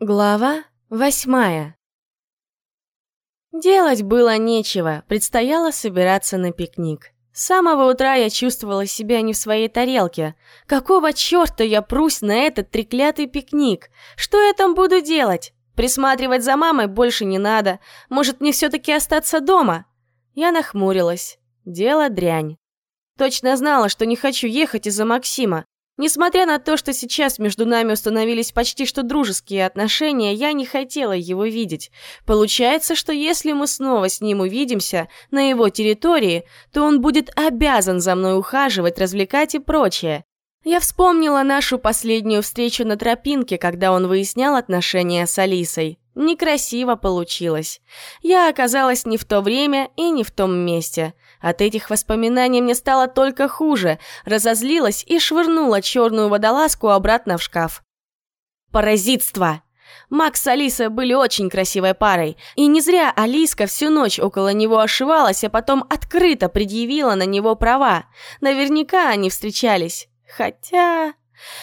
Глава восьмая Делать было нечего, предстояло собираться на пикник. С самого утра я чувствовала себя не в своей тарелке. Какого черта я прусь на этот треклятый пикник? Что я там буду делать? Присматривать за мамой больше не надо. Может, мне все-таки остаться дома? Я нахмурилась. Дело дрянь. Точно знала, что не хочу ехать из-за Максима. Несмотря на то, что сейчас между нами установились почти что дружеские отношения, я не хотела его видеть. Получается, что если мы снова с ним увидимся на его территории, то он будет обязан за мной ухаживать, развлекать и прочее. Я вспомнила нашу последнюю встречу на тропинке, когда он выяснял отношения с Алисой. Некрасиво получилось. Я оказалась не в то время и не в том месте. От этих воспоминаний мне стало только хуже, разозлилась и швырнула черную водолазку обратно в шкаф. Паразитство! Макс с Алисой были очень красивой парой, и не зря Алиска всю ночь около него ошивалась, а потом открыто предъявила на него права. Наверняка они встречались. Хотя...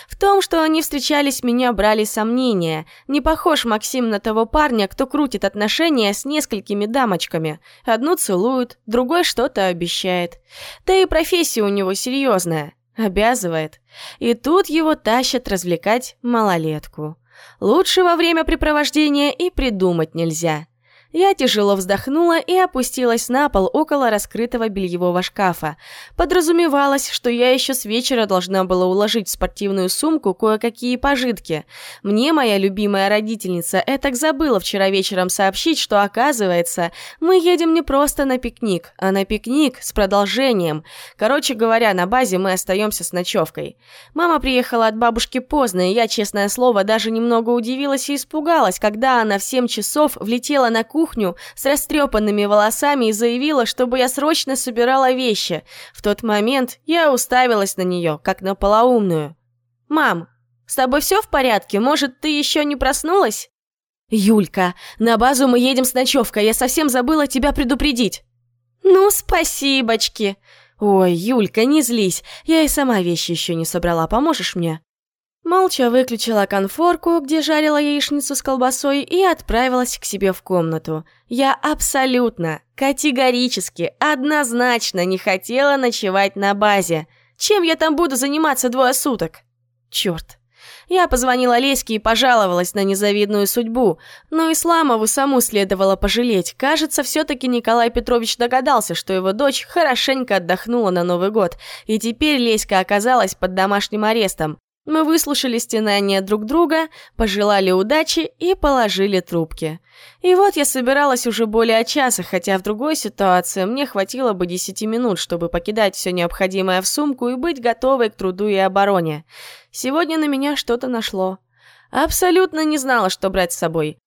В том, что они встречались, меня брали сомнения. Не похож Максим на того парня, кто крутит отношения с несколькими дамочками. Одну целует, другой что-то обещает. Да и профессия у него серьезная. Обязывает. И тут его тащат развлекать малолетку. Лучше во время препровождения и придумать нельзя. Я тяжело вздохнула и опустилась на пол около раскрытого бельевого шкафа. Подразумевалось, что я еще с вечера должна была уложить в спортивную сумку кое-какие пожитки. Мне моя любимая родительница этак забыла вчера вечером сообщить, что, оказывается, мы едем не просто на пикник, а на пикник с продолжением. Короче говоря, на базе мы остаемся с ночевкой. Мама приехала от бабушки поздно, и я, честное слово, даже немного удивилась и испугалась, когда она в 7 часов влетела на кухню кухню с растрепанными волосами и заявила, чтобы я срочно собирала вещи. В тот момент я уставилась на нее, как на полоумную. «Мам, с тобой все в порядке? Может, ты еще не проснулась?» «Юлька, на базу мы едем с ночевкой, я совсем забыла тебя предупредить». «Ну, спасибочки!» «Ой, Юлька, не злись, я и сама вещи еще не собрала, поможешь мне?» Молча выключила конфорку, где жарила яичницу с колбасой, и отправилась к себе в комнату. Я абсолютно, категорически, однозначно не хотела ночевать на базе. Чем я там буду заниматься двое суток? Черт. Я позвонила Леське и пожаловалась на незавидную судьбу, но Исламову саму следовало пожалеть. Кажется, все-таки Николай Петрович догадался, что его дочь хорошенько отдохнула на Новый год, и теперь Леська оказалась под домашним арестом. Мы выслушали стенания друг друга, пожелали удачи и положили трубки. И вот я собиралась уже более часа, хотя в другой ситуации мне хватило бы десяти минут, чтобы покидать все необходимое в сумку и быть готовой к труду и обороне. Сегодня на меня что-то нашло. Абсолютно не знала, что брать с собой.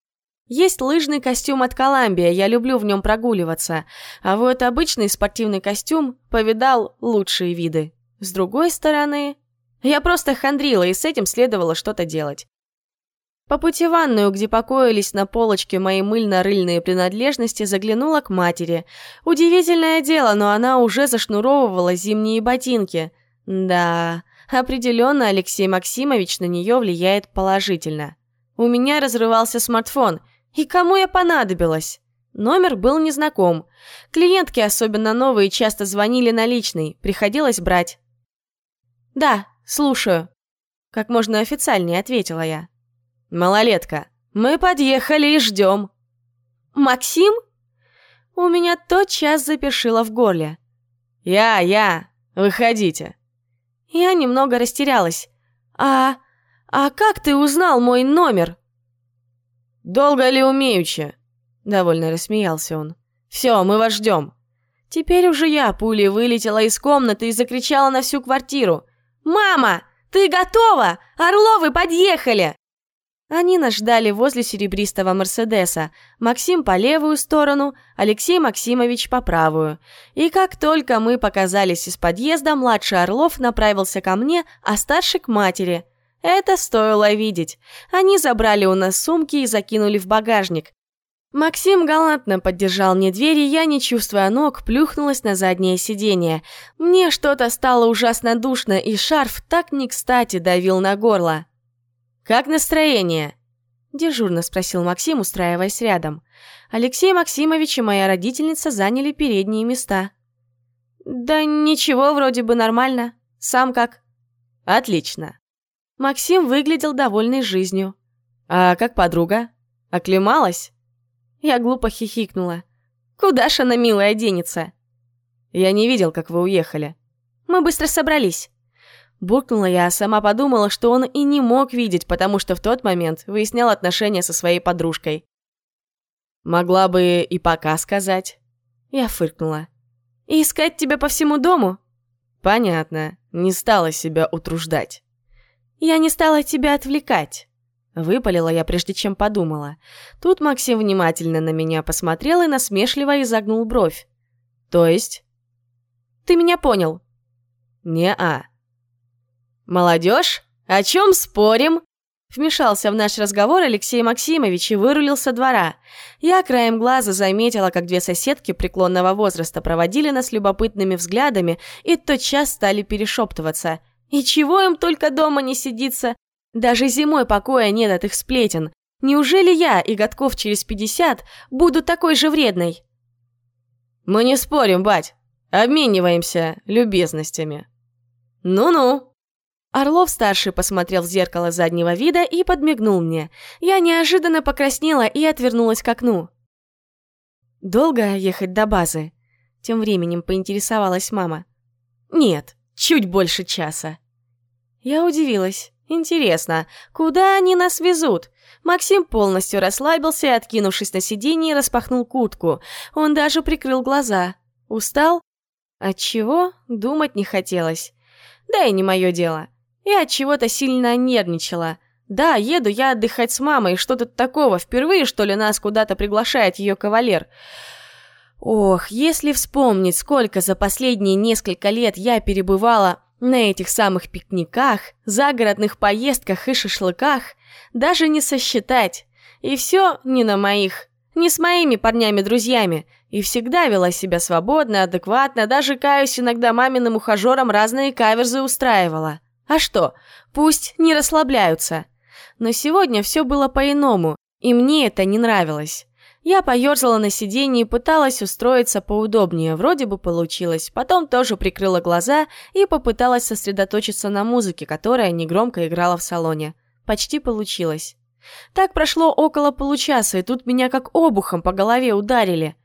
Есть лыжный костюм от Коламбия, я люблю в нем прогуливаться, а вот обычный спортивный костюм повидал лучшие виды. С другой стороны, я просто хандрила, и с этим следовало что-то делать. По пути в ванную, где покоились на полочке мои мыльно-рыльные принадлежности, заглянула к матери. Удивительное дело, но она уже зашнуровывала зимние ботинки. Да, определенно Алексей Максимович на нее влияет положительно. У меня разрывался смартфон. И кому я понадобилась? Номер был незнаком. Клиентки, особенно новые, часто звонили на личный. Приходилось брать. «Да, «Слушаю», — как можно официальнее ответила я. «Малолетка, мы подъехали и ждем». «Максим?» У меня тотчас запершило в горле. «Я, я, выходите». Я немного растерялась. «А... а как ты узнал мой номер?» «Долго ли умеючи?» Довольно рассмеялся он. «Все, мы вас ждем». Теперь уже я пулей вылетела из комнаты и закричала на всю квартиру. «Мама, ты готова? Орловы подъехали!» Они нас ждали возле серебристого Мерседеса, Максим по левую сторону, Алексей Максимович по правую. И как только мы показались из подъезда, младший Орлов направился ко мне, а старший к матери. Это стоило видеть. Они забрали у нас сумки и закинули в багажник. Максим галантно поддержал мне дверь, и я, не чувствуя ног, плюхнулась на заднее сиденье. Мне что-то стало ужасно душно, и шарф так не кстати давил на горло. «Как настроение?» Дежурно спросил Максим, устраиваясь рядом. Алексей Максимович и моя родительница заняли передние места. «Да ничего, вроде бы нормально. Сам как?» «Отлично». Максим выглядел довольный жизнью. «А как подруга? Оклемалась?» Я глупо хихикнула. «Куда ж она, милая, денется?» «Я не видел, как вы уехали». «Мы быстро собрались». Буркнула я, а сама подумала, что он и не мог видеть, потому что в тот момент выяснял отношения со своей подружкой. «Могла бы и пока сказать». Я фыркнула. «И искать тебя по всему дому?» «Понятно. Не стала себя утруждать». «Я не стала тебя отвлекать». Выпалила я, прежде чем подумала. Тут Максим внимательно на меня посмотрел и насмешливо изогнул бровь. «То есть?» «Ты меня понял». «Не-а», «Молодежь, о чем спорим?» Вмешался в наш разговор Алексей Максимович и вырулил со двора. Я краем глаза заметила, как две соседки преклонного возраста проводили нас любопытными взглядами и тотчас стали перешептываться. И чего им только дома не сидится? Даже зимой покоя нет от их сплетен. Неужели я и годков через пятьдесят буду такой же вредной? Мы не спорим, бать. Обмениваемся любезностями. Ну-ну. Орлов-старший посмотрел в зеркало заднего вида и подмигнул мне. Я неожиданно покраснела и отвернулась к окну. «Долго ехать до базы?» Тем временем поинтересовалась мама. «Нет, чуть больше часа». Я удивилась. Интересно, куда они нас везут? Максим полностью расслабился и, откинувшись на сиденье, распахнул куртку. Он даже прикрыл глаза. Устал? Отчего? Думать не хотелось. Да и не мое дело. Я от чего-то сильно нервничала. Да, еду я отдыхать с мамой, что тут такого, впервые, что ли, нас куда-то приглашает ее кавалер. Ох, если вспомнить, сколько за последние несколько лет я перебывала на этих самых пикниках, загородных поездках и шашлыках, даже не сосчитать. И все не на моих, не с моими парнями-друзьями. И всегда вела себя свободно, адекватно, даже, каюсь, иногда маминым ухажерам разные каверзы устраивала. А что, пусть не расслабляются. Но сегодня все было по-иному, и мне это не нравилось. Я поерзала на сиденье и пыталась устроиться поудобнее, вроде бы получилось. Потом тоже прикрыла глаза и попыталась сосредоточиться на музыке, которая негромко играла в салоне. Почти получилось. Так прошло около получаса, и тут меня как обухом по голове ударили.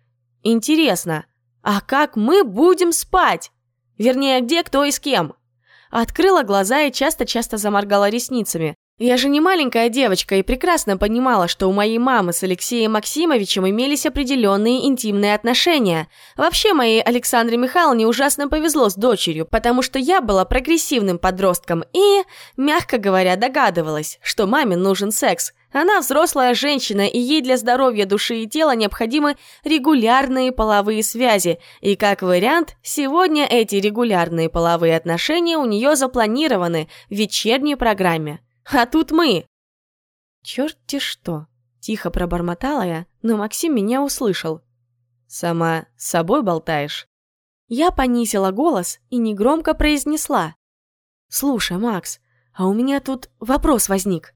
Интересно, а как мы будем спать? Вернее, где, кто и с кем? Открыла глаза и часто-часто заморгала ресницами. Я же не маленькая девочка и прекрасно понимала, что у моей мамы с Алексеем Максимовичем имелись определенные интимные отношения. Вообще, моей Александре Михайловне ужасно повезло с дочерью, потому что я была прогрессивным подростком и, мягко говоря, догадывалась, что маме нужен секс. Она взрослая женщина, и ей для здоровья души и тела необходимы регулярные половые связи. И как вариант, сегодня эти регулярные половые отношения у нее запланированы в вечерней программе. А тут мы!» «Черт-те что!» – тихо пробормотала я, но Максим меня услышал. «Сама с собой болтаешь?» Я понизила голос и негромко произнесла. «Слушай, Макс, а у меня тут вопрос возник».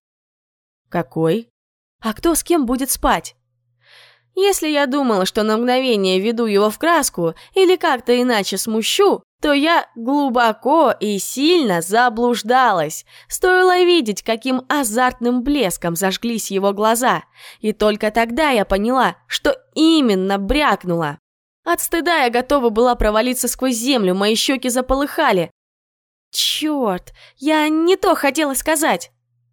«Какой?» «А кто с кем будет спать?» Если я думала, что на мгновение веду его в краску или как-то иначе смущу, то я глубоко и сильно заблуждалась. Стоило видеть, каким азартным блеском зажглись его глаза. И только тогда я поняла, что именно брякнула. От стыда я готова была провалиться сквозь землю, мои щеки заполыхали. Черт, я не то хотела сказать.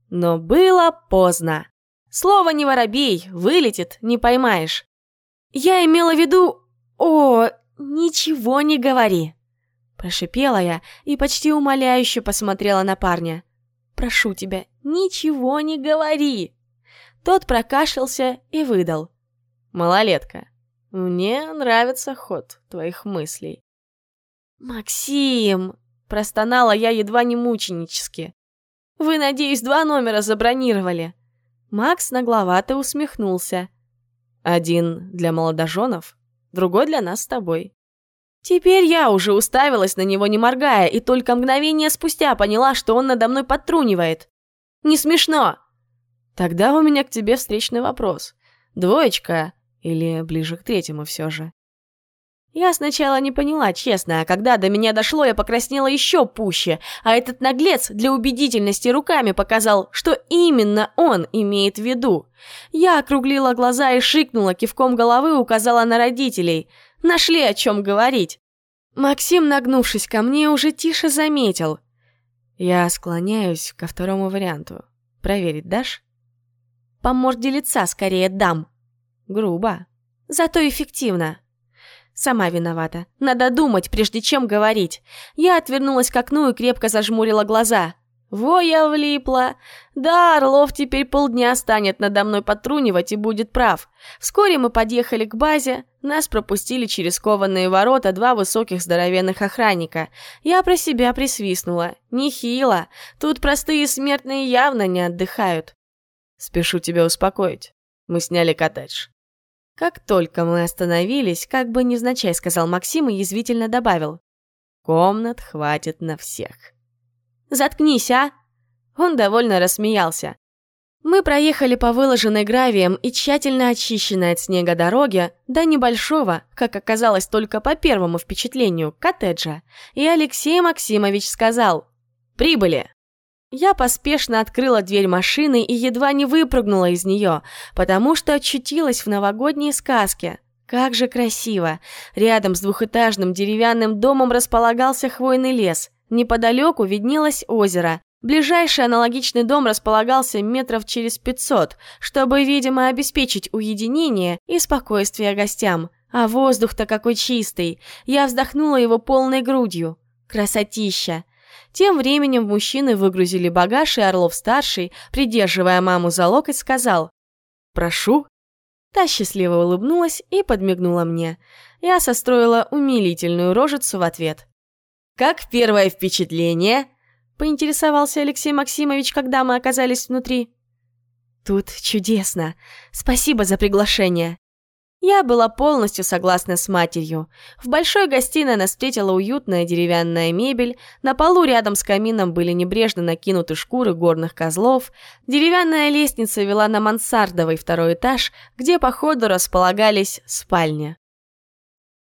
Но было поздно. Слово не воробей, вылетит, не поймаешь. Я имела в виду... О, ничего не говори. Прошипела я и почти умоляюще посмотрела на парня. «Прошу тебя, ничего не говори!» Тот прокашлялся и выдал. «Малолетка, мне нравится ход твоих мыслей». «Максим!» – простонала я едва не мученически. «Вы, надеюсь, два номера забронировали?» Макс нагловато усмехнулся. «Один для молодоженов, другой для нас с тобой. Теперь я уже уставилась на него, не моргая, и только мгновение спустя поняла, что он надо мной подтрунивает. Не смешно. Тогда у меня к тебе встречный вопрос. Двоечка или ближе к третьему все же? Я сначала не поняла, честно, а когда до меня дошло, я покраснела еще пуще, а этот наглец для убедительности руками показал, что именно он имеет в виду. Я округлила глаза и шикнула, кивком головы указала на родителей. Нашли о чем говорить. Максим, нагнувшись ко мне, уже тише заметил. Я склоняюсь ко второму варианту. Проверить дашь? По морде лица скорее дам. Грубо. Зато эффективно. Сама виновата. Надо думать, прежде чем говорить. Я отвернулась к окну и крепко зажмурила глаза. Во я влипла. Да, Орлов теперь полдня станет надо мной потрунивать и будет прав. Вскоре мы подъехали к базе. Нас пропустили через кованые ворота два высоких здоровенных охранника. Я про себя присвистнула. Нехило. Тут простые смертные явно не отдыхают. Спешу тебя успокоить. Мы сняли коттедж. Как только мы остановились, как бы невзначай сказал Максим и язвительно добавил. «Комнат хватит на всех». «Заткнись, а!» Он довольно рассмеялся. Мы проехали по выложенной гравием и тщательно очищенной от снега дороге до небольшого, как оказалось только по первому впечатлению, коттеджа, и Алексей Максимович сказал «Прибыли!». Я поспешно открыла дверь машины и едва не выпрыгнула из нее, потому что очутилась в новогодней сказке. Как же красиво! Рядом с двухэтажным деревянным домом располагался хвойный лес. Неподалеку виднелось озеро. Ближайший аналогичный дом располагался метров через пятьсот, чтобы, видимо, обеспечить уединение и спокойствие гостям. А воздух-то какой чистый! Я вздохнула его полной грудью. Красотища! Тем временем мужчины выгрузили багаж, и Орлов-старший, придерживая маму за локоть, сказал «Прошу». Та счастливо улыбнулась и подмигнула мне. Я состроила умилительную рожицу в ответ. «Как первое впечатление?» – поинтересовался Алексей Максимович, когда мы оказались внутри. «Тут чудесно. Спасибо за приглашение». Я была полностью согласна с матерью. В большой гостиной нас встретила уютная деревянная мебель, на полу рядом с камином были небрежно накинуты шкуры горных козлов, деревянная лестница вела на мансардовый второй этаж, где по ходу располагались спальни.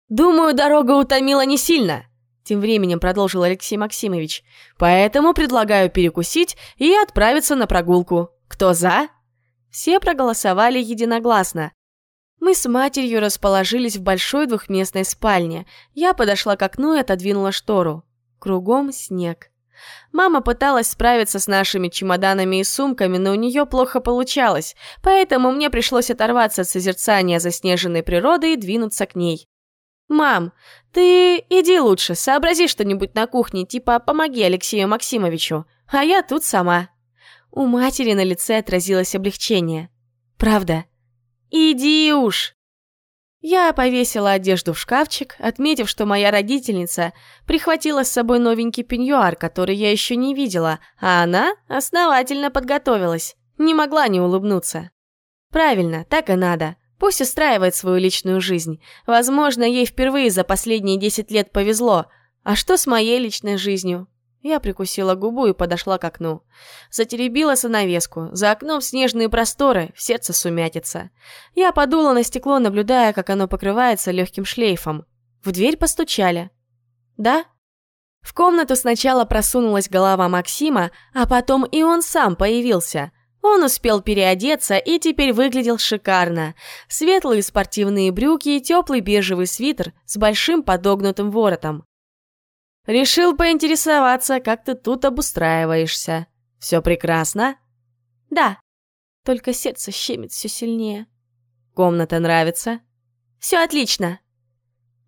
«Думаю, дорога утомила не сильно», — тем временем продолжил Алексей Максимович, «поэтому предлагаю перекусить и отправиться на прогулку. Кто за?» Все проголосовали единогласно. Мы с матерью расположились в большой двухместной спальне. Я подошла к окну и отодвинула штору. Кругом снег. Мама пыталась справиться с нашими чемоданами и сумками, но у нее плохо получалось, поэтому мне пришлось оторваться от созерцания заснеженной природы и двинуться к ней. «Мам, ты иди лучше, сообрази что-нибудь на кухне, типа помоги Алексею Максимовичу, а я тут сама». У матери на лице отразилось облегчение. «Правда, «Иди уж!» Я повесила одежду в шкафчик, отметив, что моя родительница прихватила с собой новенький пеньюар, который я еще не видела, а она основательно подготовилась. Не могла не улыбнуться. Правильно, так и надо. Пусть устраивает свою личную жизнь. Возможно, ей впервые за последние 10 лет повезло. А что с моей личной жизнью? Я прикусила губу и подошла к окну. Затеребила занавеску. За окном снежные просторы, в сердце сумятица. Я подула на стекло, наблюдая, как оно покрывается легким шлейфом. В дверь постучали. «Да?» В комнату сначала просунулась голова Максима, а потом и он сам появился. Он успел переодеться и теперь выглядел шикарно. Светлые спортивные брюки и теплый бежевый свитер с большим подогнутым воротом. Решил поинтересоваться, как ты тут обустраиваешься. Все прекрасно? Да. Только сердце щемит все сильнее. Комната нравится? Все отлично.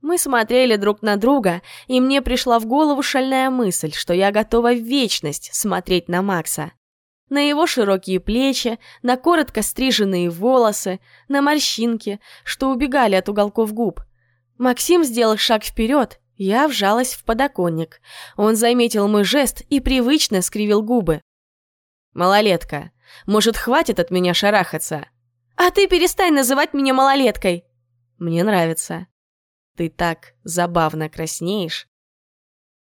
Мы смотрели друг на друга, и мне пришла в голову шальная мысль, что я готова в вечность смотреть на Макса. На его широкие плечи, на коротко стриженные волосы, на морщинки, что убегали от уголков губ. Максим сделал шаг вперед я вжалась в подоконник. Он заметил мой жест и привычно скривил губы. «Малолетка, может, хватит от меня шарахаться?» «А ты перестань называть меня малолеткой!» «Мне нравится. Ты так забавно краснеешь».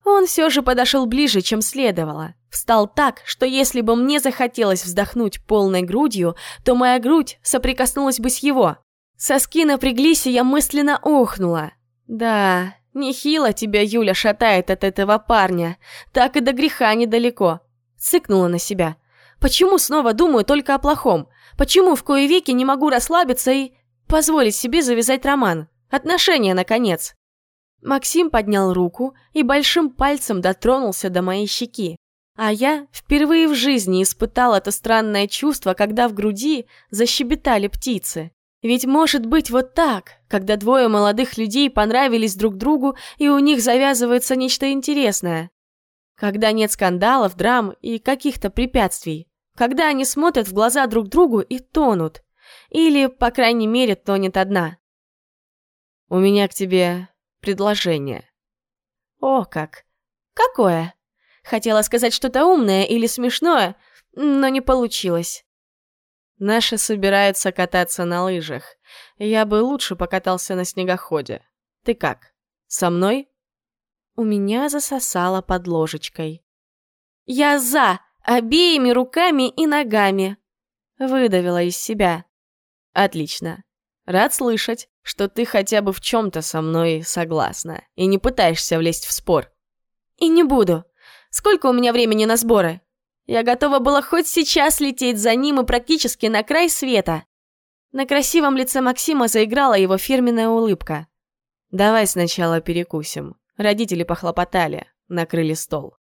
Он все же подошел ближе, чем следовало. Встал так, что если бы мне захотелось вздохнуть полной грудью, то моя грудь соприкоснулась бы с его. Соски напряглись, и я мысленно охнула. Да, нехило тебя Юля шатает от этого парня. Так и до греха недалеко. Цыкнула на себя. Почему снова думаю только о плохом? Почему в кое веки не могу расслабиться и позволить себе завязать роман? Отношения, наконец. Максим поднял руку и большим пальцем дотронулся до моей щеки. А я впервые в жизни испытал это странное чувство, когда в груди защебетали птицы. Ведь может быть вот так, когда двое молодых людей понравились друг другу и у них завязывается нечто интересное. Когда нет скандалов, драм и каких-то препятствий. Когда они смотрят в глаза друг другу и тонут. Или, по крайней мере, тонет одна. «У меня к тебе предложение». «О как! Какое?» Хотела сказать что-то умное или смешное, но не получилось. Наши собираются кататься на лыжах. Я бы лучше покатался на снегоходе. Ты как? Со мной? У меня засосало под ложечкой. Я за! Обеими руками и ногами! Выдавила из себя. Отлично. Рад слышать, что ты хотя бы в чем-то со мной согласна и не пытаешься влезть в спор. И не буду. Сколько у меня времени на сборы? Я готова была хоть сейчас лететь за ним и практически на край света. На красивом лице Максима заиграла его фирменная улыбка. «Давай сначала перекусим». Родители похлопотали, накрыли стол.